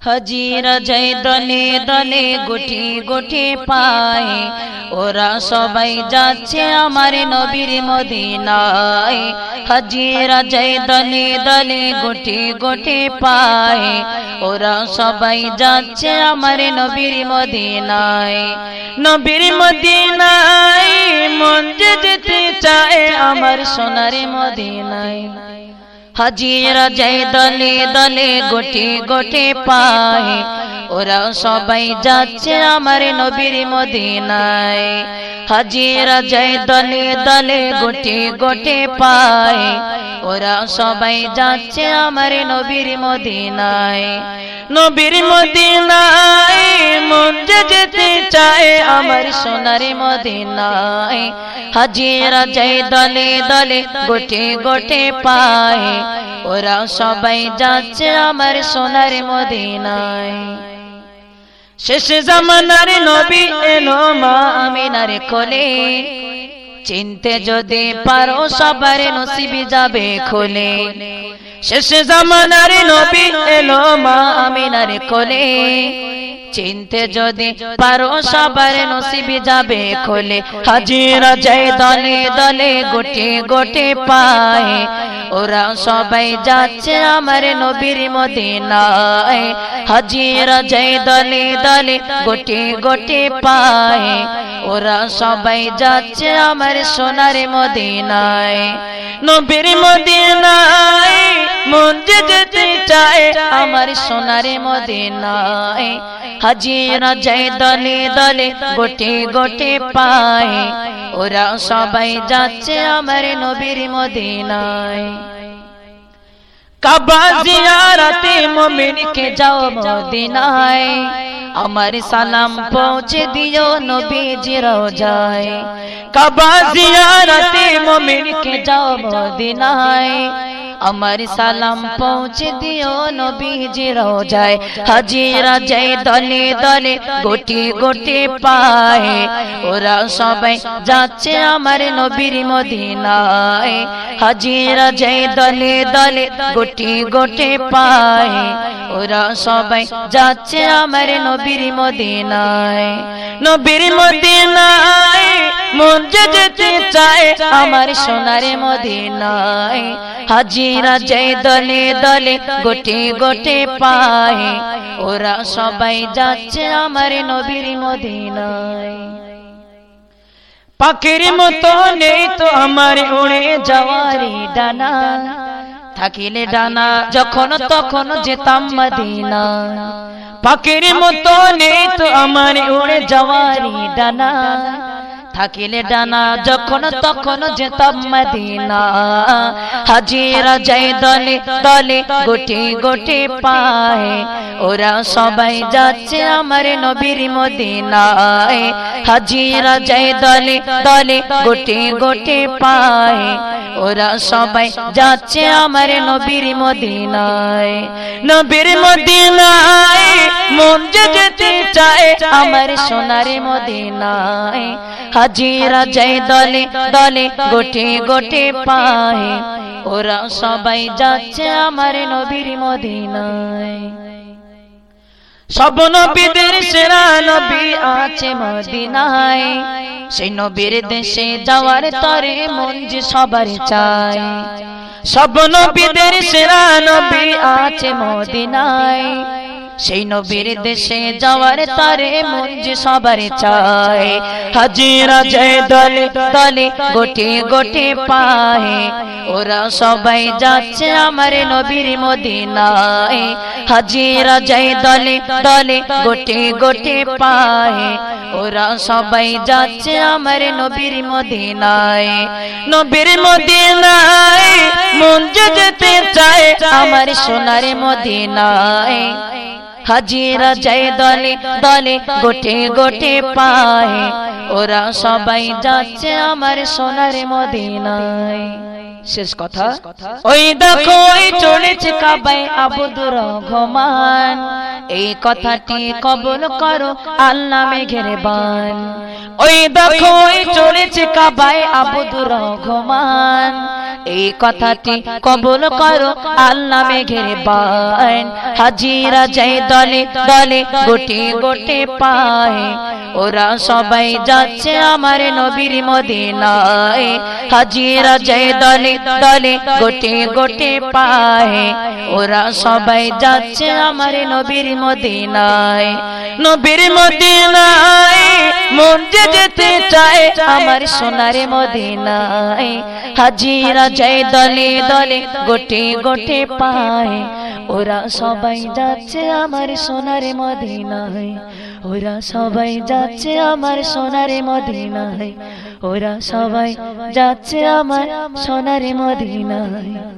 হাজিরা যাই দলে দলে গুটি গুটি পায়। ওরা সবাই যাচ্ছে আমার নবীর মদিনায়। হাজিরা যাই দলে দলে গুটি গুটি পায়। ওরা সবাই যাচ্ছে আমার নবীর মদিনায়। নবীর মদিনায় মন যেতে চায় আমার সোনার মদিনায়। হাজিরা যাই দলে দলে, গোটে গোটে পায়। ওরা সবাই যাচ্ছে আমার নবীর মদিনায়। হাজিরা যাই দলে দলে, গোটে গোটে পায়। ওরা সবাই যাচ্ছে আমার নবীর মদিনায়। নবীর মদিনায় মন যে যেতে চায়, আমার সোনার মদিনায়। হাজিরা যাই দলে দলে, গোটে গোটে পায়। ওরা সবাই যাচ্ছে আমার সোনার মদিনায়। শেষ জামানার নবী এলো মা আমি আমিনার কোলে। চিনতে যদি পারো সবার নসিবি যাবে খোলে। শেষ জামানার নবী এলো মা আমিনার কোলে। চিনতে যদি পারো সবার নসিবি যাবে খোলে হাজিরা যায় দলে দলে গোটে গোটে পায়। ওরা সবাই যাচ্ছে আমার নবীর মদিনায়। হাজিরা যাই দলে দলে গোটে গোটে পায়। ওরা সবাই যাচ্ছে আমার সোনার মদিনায়। নবীর মদিনায় মন যেতে চায় আমার সোনার মদিনায়। হাজিরা যাই দলে দলে গোটে গোটে পায়। ওরা সবাই যাচ্ছে আমার নবীর মদিনায়। কাবা জিয়ারতে মুমিনকে যাও মদিনায় আমার সালাম পৌঁছে দিও নবীজি রোজায় কাবা জিয়ারতে মুমিনকে যাও মদিনায় আমার সালাম পৌঁছে দিও নবীজি রোজায়। হাজিরা যাই দলে দলে গোটি গোটি পায়। ওরা সবাই যাচ্ছে আমার নবীর মদিনায়। হাজিরা যাই দলে দলে গোটি গোটি পায়। ওরা সবাই যাচ্ছে আমার নবীর মদিনায়। নবীর মদিনায় মন যে যেতে চায় আমার সোনার মদিনায়। হাজিরা যাই দলে দলে গোটে গোটে পায়। ওরা সবাই যাচ্ছে আমার নবীর মদিনায়। পাখির মতো নেই তো আমার উড়ে যাওয়ারি ডানা। থাকিলে ডানা যখন তখন যেতাম মদিনা। পাখির মতো নেই তো আমার উড়ে যাওয়ারি ডানা। থাকিলে ডানা, যখন তখন যেতাম মদিনা। হাজিরা যাই দলে দলে, গোটে গোটে পায়। ওরা সবাই যাচ্ছে আমার নবীর মদিনায়। হাজিরা যাই দলে দলে, গোটে গোটে পায়। ওরা সবাই যাচ্ছে আমার নবীর মদিনায়। নবীর মদিনায় মন যে যেতে চায় আমার সোনার মদিনায়। হাজিরা যাই দলে দলে গোটে গোটে পায়। ওরা সবাই যাচ্ছে আমার নবীর মদিনায়। সব নবীদের সেরা নবী আছে মদিনায়। সেই নবীর দেশে যাওয়ার তরে মন যে সবার চায়। সব নবীদের সেরা নবী আছে মদিনায়। সেই নবীর দেশে যাওয়ার তারে মন যে সবার চায়। হাজিরা জয় দলে দলে গোটে গোটে পায়। ওরা সবাই যাচ্ছে আমার নবীর মদিনায়। হাজিরা জয় দলে দলে গোটে গোটে পায়। ওরা সবাই যাচ্ছে আমার নবীর মদিনায়। নবীর মদিনায়। মন যে যেতে চায় আমার সোনার মদিনায়। হাজিরা যাই দলে দলে গোটে গোটে পায়। ওরা সবাই যাচ্ছে আমার সোনার মদিনায়। শেষ কথা? ওই দেখো ওই চলেছে কাবাই আবুদুর রহমান এই কথাটি কবল করো আল্লাহ মেঘের বান ওই দেখো ওই চলেছে কাবায় আবুদুর রহমান এই কথাটি কবল করো আল্লাহ মেঘের বান হাজিরা যাই দলে দলে গোটে গোটে পায়। ওরা সবাই যাচ্ছে আমার নবীর মদিনায়। হাজিরা যাই দলে দলে গোটে গোটে পায়। ওরা সবাই যাচ্ছে আমার নবীর মদিনায়। নবীর মদিনায়। মন যে যেতে চায় আমার সোনারে মদিনায়। হাজিরা যাই দলে দলে গোটে গোটে পায়। ওরা সবাই যাচ্ছে আমার সোনারে মদিনায়। ওরা সবাই যাচ্ছে আমার সোনারে মদিনায়। ওরা সবাই যাচ্ছে আমার সোনারে মদিনায়।